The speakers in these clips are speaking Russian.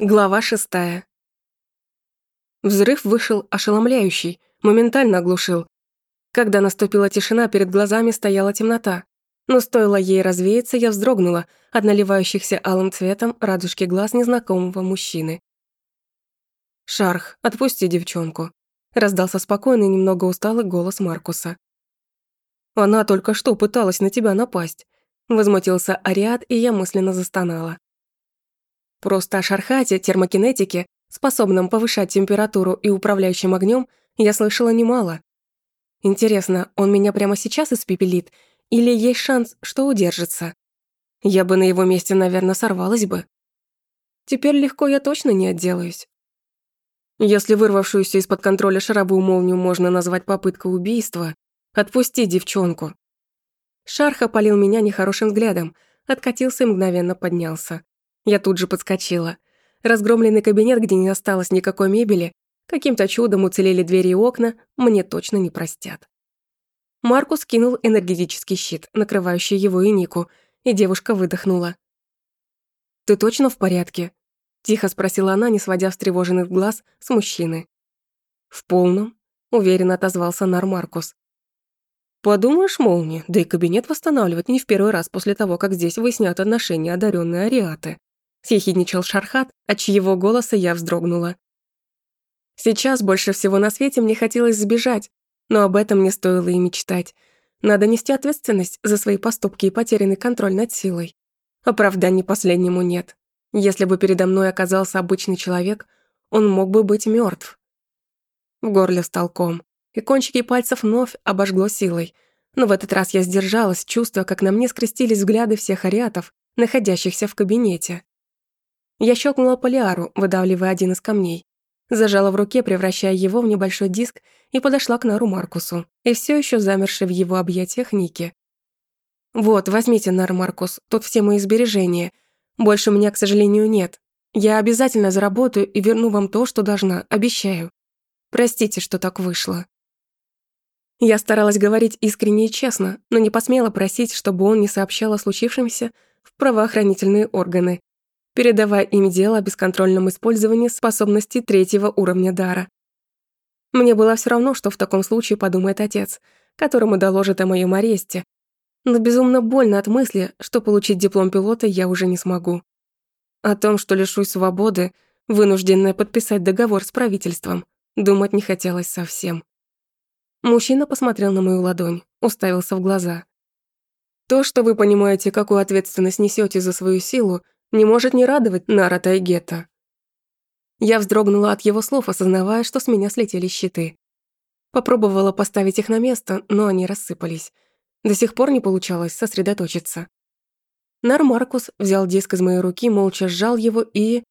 Глава шестая. Взрыв вышел ошеломляющий, моментально оглушил. Когда наступила тишина, перед глазами стояла темнота. Но стоило ей развеяться, я вздрогнула от наливающихся алым цветом радужки глаз незнакомого мужчины. «Шарх, отпусти девчонку», — раздался спокойный, немного усталый голос Маркуса. «Она только что пыталась на тебя напасть», — возмутился Ариад, и я мысленно застонала. Просто о шархате, термокинетике, способном повышать температуру и управляющем огнем, я слышала немало. Интересно, он меня прямо сейчас испепелит или есть шанс, что удержится? Я бы на его месте, наверное, сорвалась бы. Теперь легко я точно не отделаюсь. Если вырвавшуюся из-под контроля шаровую молнию можно назвать попыткой убийства, отпусти девчонку. Шарх опалил меня нехорошим взглядом, откатился и мгновенно поднялся. Я тут же подскочила. Разгромленный кабинет, где не осталось никакой мебели, каким-то чудом уцелели двери и окна, мне точно не простят. Маркус кинул энергетический щит, накрывающий его и Нику, и девушка выдохнула. «Ты точно в порядке?» – тихо спросила она, не сводя встревоженных глаз с мужчины. «В полном», – уверенно отозвался Нар Маркус. «Подумаешь, молния, да и кабинет восстанавливать не в первый раз после того, как здесь выяснят отношения одаренные ариаты съехидничал Шархат, от чьего голоса я вздрогнула. Сейчас больше всего на свете мне хотелось сбежать, но об этом не стоило и мечтать. Надо нести ответственность за свои поступки и потерянный контроль над силой. Оправданий последнему нет. Если бы передо мной оказался обычный человек, он мог бы быть мертв. В горле стал ком, и кончики пальцев вновь обожгло силой. Но в этот раз я сдержалась, чувствуя, как на мне скрестились взгляды всех ариатов, находящихся в кабинете. Я щелкнула полиару, выдавливая один из камней. Зажала в руке, превращая его в небольшой диск, и подошла к Нару Маркусу, и все еще замершей в его объятиях Ники. «Вот, возьмите, Нар Маркус, тут все мои сбережения. Больше у меня, к сожалению, нет. Я обязательно заработаю и верну вам то, что должна, обещаю. Простите, что так вышло». Я старалась говорить искренне и честно, но не посмела просить, чтобы он не сообщал о случившемся в правоохранительные органы, передавая им дело о бесконтрольном использовании способностей третьего уровня дара. Мне было все равно, что в таком случае подумает отец, которому доложит о моем аресте, но безумно больно от мысли, что получить диплом пилота я уже не смогу. О том, что лишусь свободы, вынужденная подписать договор с правительством, думать не хотелось совсем. Мужчина посмотрел на мою ладонь, уставился в глаза. То, что вы понимаете, какую ответственность несете за свою силу, не может не радовать Нара Тайгета. Я вздрогнула от его слов, осознавая, что с меня слетели щиты. Попробовала поставить их на место, но они рассыпались. До сих пор не получалось сосредоточиться. Нар Маркус взял диск из моей руки, молча сжал его и...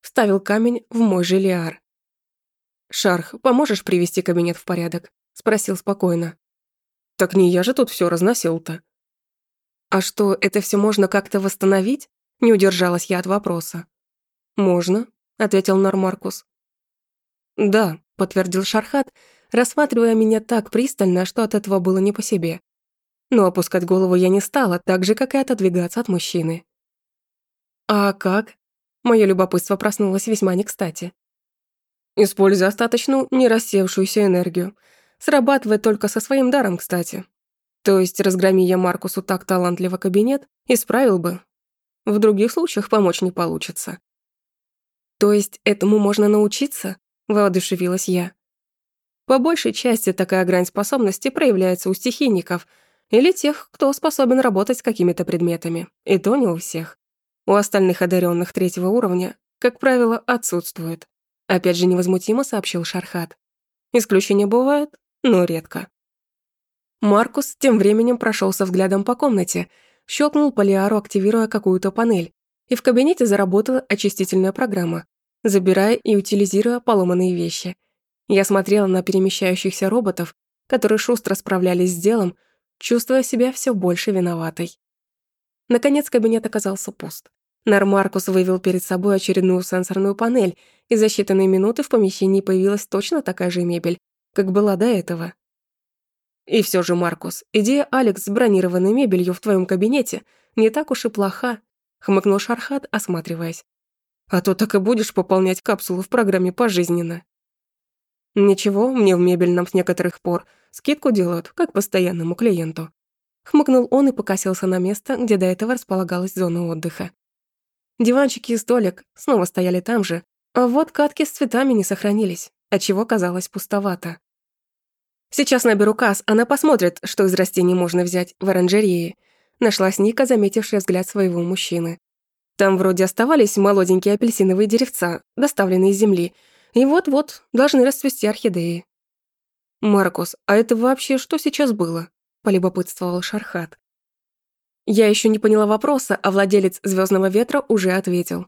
вставил камень в мой жилиар. «Шарх, поможешь привести кабинет в порядок?» – спросил спокойно. «Так не я же тут все разносил-то». «А что, это все можно как-то восстановить?» Не удержалась я от вопроса. «Можно», — ответил Нормаркус. «Да», — подтвердил Шархат, рассматривая меня так пристально, что от этого было не по себе. Но опускать голову я не стала, так же, как и отодвигаться от мужчины. «А как?» Моё любопытство проснулось весьма не кстати. «Используя остаточную, не рассевшуюся энергию. Срабатывает только со своим даром, кстати. То есть, разгроми я Маркусу так талантливо кабинет, исправил бы, в других случаях помочь не получится. То есть этому можно научиться? Воодушевилась я. По большей части такая грань способности проявляется у стихийников или тех, кто способен работать с какими-то предметами. И то не у всех. У остальных одаренных третьего уровня, как правило, отсутствует. Опять же невозмутимо сообщил Шархат. Исключения бывают, но редко. Маркус тем временем прошелся взглядом по комнате щелкнул полиару, активируя какую-то панель, и в кабинете заработала очистительная программа, забирая и утилизируя поломанные вещи. Я смотрела на перемещающихся роботов, которые шустро справлялись с делом, чувствуя себя все больше виноватой. Наконец кабинет оказался пуст. Нармаркус вывел перед собой очередную сенсорную панель, и за считанные минуты в помещении появилась точно такая же мебель, как была до этого. И все же, Маркус, идея Алекс с бронированной мебелью в твоем кабинете не так уж и плоха, хмыкнул Шархат, осматриваясь. А то так и будешь пополнять капсулу в программе пожизненно. Ничего, мне в мебельном с некоторых пор скидку делают, как постоянному клиенту. Хмыкнул он и покосился на место, где до этого располагалась зона отдыха. Диванчики и столик снова стояли там же, а вот катки с цветами не сохранились, отчего казалось пустовато. Сейчас наберу касс, она посмотрит, что из растений можно взять в оранжерее. Нашлась Ника, заметившая взгляд своего мужчины. Там вроде оставались молоденькие апельсиновые деревца, доставленные из земли, и вот-вот должны расцвести орхидеи. «Маркус, а это вообще что сейчас было?» – полюбопытствовал Шархат. Я еще не поняла вопроса, а владелец звездного ветра уже ответил.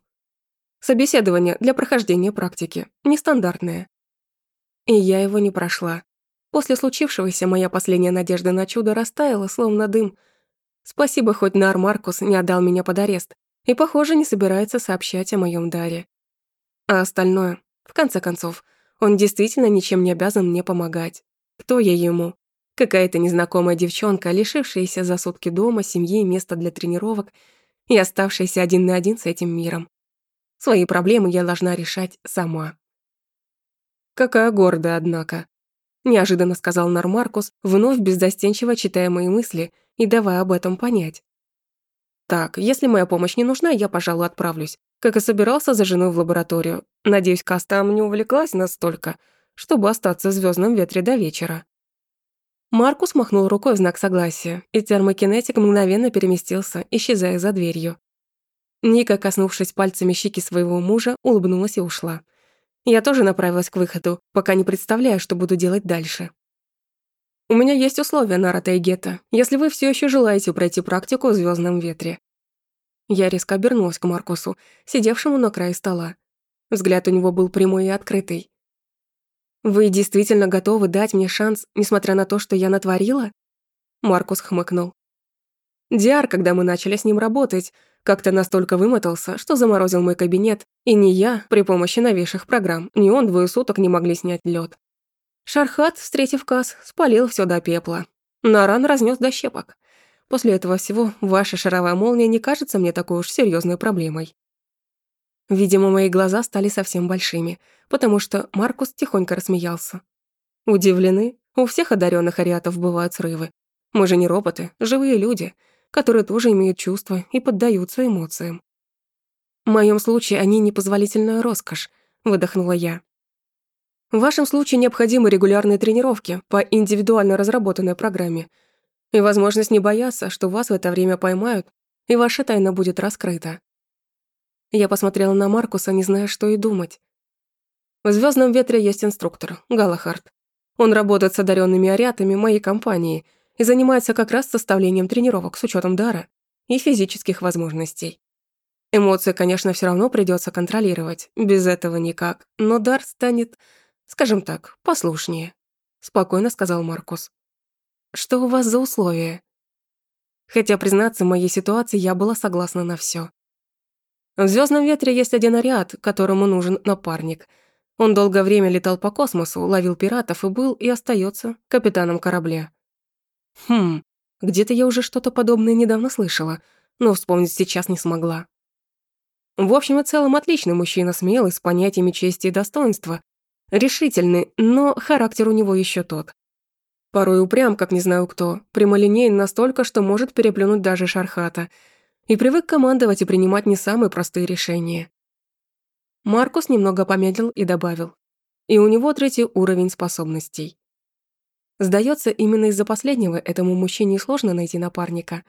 Собеседование для прохождения практики. Нестандартное. И я его не прошла. После случившегося моя последняя надежда на чудо растаяла, словно дым. Спасибо, хоть Нар Маркус не отдал меня под арест и, похоже, не собирается сообщать о моем даре. А остальное, в конце концов, он действительно ничем не обязан мне помогать. Кто я ему? Какая-то незнакомая девчонка, лишившаяся за сутки дома, семьи, места для тренировок и оставшаяся один на один с этим миром. Свои проблемы я должна решать сама. Какая гордая, однако. Неожиданно сказал Нормаркус, вновь беззастенчиво читая мои мысли и давая об этом понять. Так, если моя помощь не нужна, я, пожалуй, отправлюсь. Как и собирался за женой в лабораторию. Надеюсь, Кастам не увлеклась настолько, чтобы остаться в звездном ветре до вечера. Маркус махнул рукой в знак согласия, и термокинетик мгновенно переместился, исчезая за дверью. Ника, коснувшись пальцами щеки своего мужа, улыбнулась и ушла. Я тоже направилась к выходу, пока не представляю, что буду делать дальше. У меня есть условия, Нарата и Гетта, если вы все еще желаете пройти практику в звездном ветре. Я резко обернулась к Маркусу, сидевшему на крае стола. Взгляд у него был прямой и открытый. «Вы действительно готовы дать мне шанс, несмотря на то, что я натворила?» Маркус хмыкнул. Диар, когда мы начали с ним работать, как-то настолько вымотался, что заморозил мой кабинет, и ни я, при помощи новейших программ, ни он двое суток не могли снять лед. Шархат, встретив Кас, спалил все до пепла. Наран разнес до щепок. После этого всего ваша шаровая молния не кажется мне такой уж серьезной проблемой. Видимо, мои глаза стали совсем большими, потому что Маркус тихонько рассмеялся. Удивлены? У всех одаренных ариатов бывают срывы. Мы же не роботы, живые люди, которые тоже имеют чувства и поддаются эмоциям. В моем случае они непозволительная роскошь, выдохнула я. В вашем случае необходимы регулярные тренировки по индивидуально разработанной программе и возможность не бояться, что вас в это время поймают, и ваша тайна будет раскрыта. Я посмотрела на Маркуса, не зная, что и думать. В «Звездном ветре» есть инструктор, Галахард. Он работает с одаренными ариатами моей компании и занимается как раз составлением тренировок с учетом дара и физических возможностей. Эмоции, конечно, все равно придется контролировать, без этого никак, но дар станет, скажем так, послушнее, спокойно сказал Маркус. Что у вас за условия? Хотя, признаться, в моей ситуации я была согласна на все. В «Звездном ветре» есть один ариат, которому нужен напарник. Он долгое время летал по космосу, ловил пиратов и был и остается капитаном корабля. Хм, где-то я уже что-то подобное недавно слышала, но вспомнить сейчас не смогла. В общем и целом отличный мужчина, смелый, с понятиями чести и достоинства. Решительный, но характер у него еще тот. Порой упрям, как не знаю кто, прямолинейен настолько, что может переплюнуть даже Шархата – и привык командовать и принимать не самые простые решения. Маркус немного помедлил и добавил. И у него третий уровень способностей. Сдается, именно из-за последнего этому мужчине сложно найти напарника.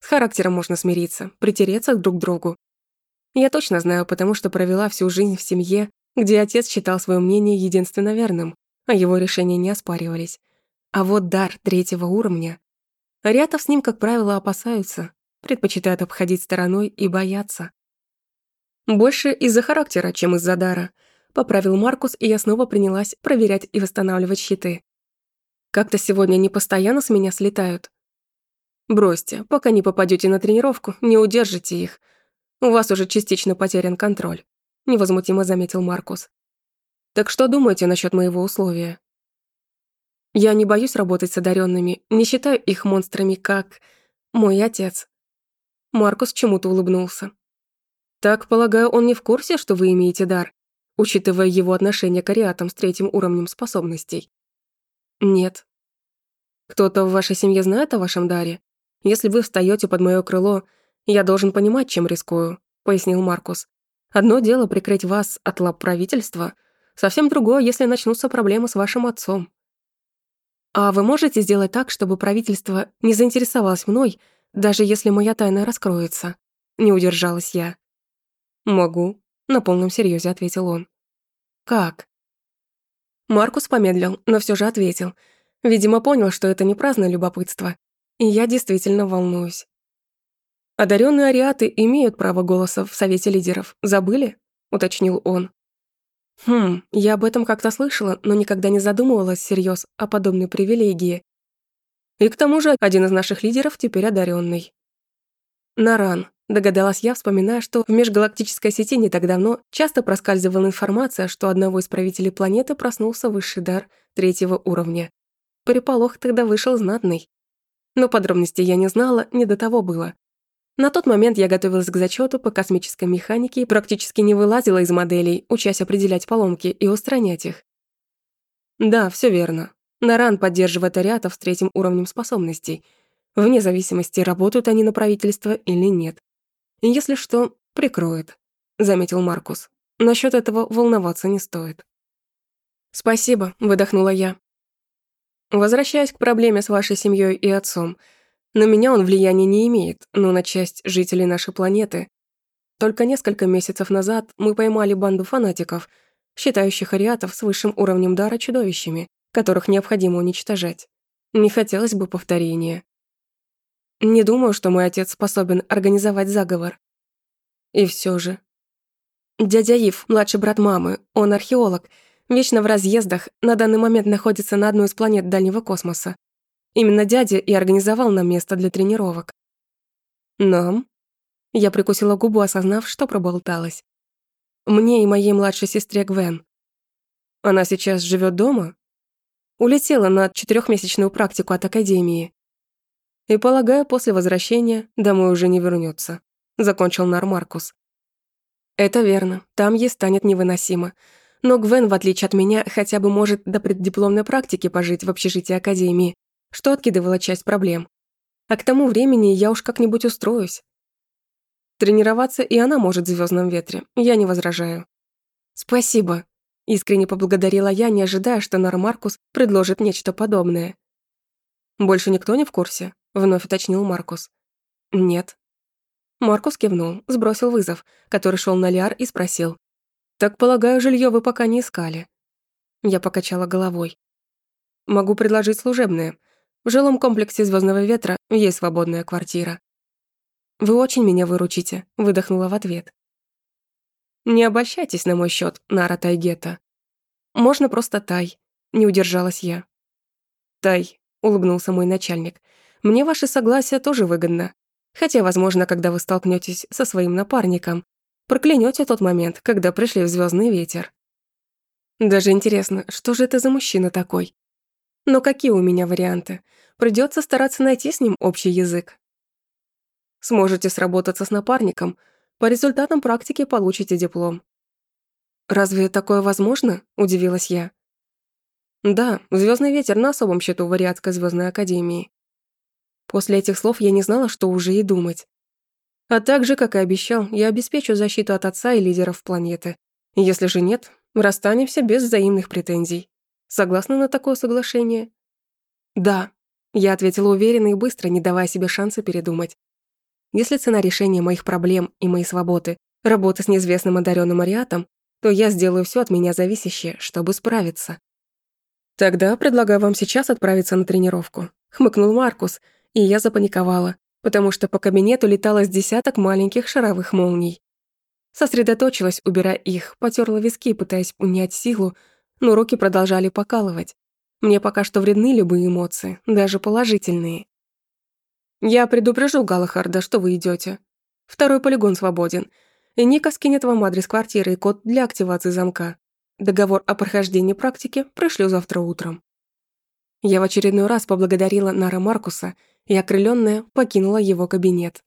С характером можно смириться, притереться друг к другу. Я точно знаю, потому что провела всю жизнь в семье, где отец считал свое мнение единственно верным, а его решения не оспаривались. А вот дар третьего уровня. Рятов с ним, как правило, опасаются, предпочитают обходить стороной и бояться. Больше из-за характера, чем из-за дара. Поправил Маркус, и я снова принялась проверять и восстанавливать щиты. Как-то сегодня они постоянно с меня слетают. Бросьте, пока не попадете на тренировку, не удержите их. У вас уже частично потерян контроль, невозмутимо заметил Маркус. Так что думаете насчет моего условия? Я не боюсь работать с одаренными, не считаю их монстрами, как мой отец. Маркус чему-то улыбнулся. Так, полагаю, он не в курсе, что вы имеете дар, учитывая его отношение к ариатам с третьим уровнем способностей? Нет. Кто-то в вашей семье знает о вашем даре? Если вы встаете под мое крыло, я должен понимать, чем рискую, пояснил Маркус. Одно дело прикрыть вас от лап правительства, совсем другое, если начнутся проблемы с вашим отцом. А вы можете сделать так, чтобы правительство не заинтересовалось мной, даже если моя тайна раскроется? Не удержалась я. Могу, на полном серьезе ответил он. Как? Маркус помедлил, но все же ответил. Видимо, понял, что это не праздное любопытство. И я действительно волнуюсь. Одаренные ариаты имеют право голоса в Совете лидеров. Забыли? Уточнил он. Хм, я об этом как-то слышала, но никогда не задумывалась всерьез о подобной привилегии. И к тому же один из наших лидеров теперь одаренный. Наран, догадалась я, вспоминая, что в межгалактической сети не так давно часто проскальзывала информация, что одного из правителей планеты проснулся высший дар третьего уровня. Переполох тогда вышел знатный. Но подробностей я не знала, не до того было. На тот момент я готовилась к зачету по космической механике и практически не вылазила из моделей, учась определять поломки и устранять их. Да, все верно. Наран поддерживает ариатов с третьим уровнем способностей, вне зависимости, работают они на правительство или нет. Если что, прикроет, заметил Маркус. Насчет этого волноваться не стоит. «Спасибо», — выдохнула я. Возвращаясь к проблеме с вашей семьей и отцом — на меня он влияния не имеет, но на часть жителей нашей планеты. Только несколько месяцев назад мы поймали банду фанатиков, считающих ариатов с высшим уровнем дара чудовищами, которых необходимо уничтожать. Не хотелось бы повторения. Не думаю, что мой отец способен организовать заговор. И все же. Дядя Ив, младший брат мамы, он археолог, вечно в разъездах, на данный момент находится на одной из планет дальнего космоса. Именно дядя и организовал нам место для тренировок. Нам? Я прикусила губу, осознав, что проболталась. Мне и моей младшей сестре Гвен. Она сейчас живет дома? Улетела на четырехмесячную практику от академии. И, полагаю, после возвращения домой уже не вернется. Закончил Нар Маркус. Это верно, там ей станет невыносимо. Но Гвен, в отличие от меня, хотя бы может до преддипломной практики пожить в общежитии Академии, что откидывало часть проблем. А к тому времени я уж как-нибудь устроюсь. Тренироваться и она может в звездном ветре, я не возражаю. Спасибо. Искренне поблагодарила я, не ожидая, что Нар Маркус предложит нечто подобное. «Больше никто не в курсе?» — вновь уточнил Маркус. «Нет». Маркус кивнул, сбросил вызов, который шел на Лиар и спросил. «Так, полагаю, жилье вы пока не искали?» Я покачала головой. «Могу предложить служебное. В жилом комплексе Звездного ветра есть свободная квартира. Вы очень меня выручите, выдохнула в ответ. Не обольщайтесь на мой счет, Нара Тайгета. Можно просто Тай, не удержалась я. Тай, улыбнулся мой начальник. Мне ваше согласие тоже выгодно. Хотя, возможно, когда вы столкнетесь со своим напарником, проклянете тот момент, когда пришли в звездный ветер. Даже интересно, что же это за мужчина такой? Но какие у меня варианты? Придется стараться найти с ним общий язык. Сможете сработаться с напарником, по результатам практики получите диплом. «Разве такое возможно?» – удивилась я. «Да, звездный ветер на особом счету в Вариатской звездной академии». После этих слов я не знала, что уже и думать. А также, как и обещал, я обеспечу защиту от отца и лидеров планеты. Если же нет, расстанемся без взаимных претензий. Согласны на такое соглашение? Да, я ответила уверенно и быстро, не давая себе шанса передумать. Если цена решения моих проблем и моей свободы — работа с неизвестным одаренным ариатом, то я сделаю все от меня зависящее, чтобы справиться. Тогда предлагаю вам сейчас отправиться на тренировку, хмыкнул Маркус, и я запаниковала, потому что по кабинету летало с десяток маленьких шаровых молний. Сосредоточилась, убирая их, потерла виски, пытаясь унять силу, но руки продолжали покалывать. Мне пока что вредны любые эмоции, даже положительные. Я предупрежу Галахарда, что вы идете. Второй полигон свободен. И Ника скинет вам адрес квартиры и код для активации замка. Договор о прохождении практики пришлю завтра утром. Я в очередной раз поблагодарила Нара Маркуса и, окрыленная, покинула его кабинет.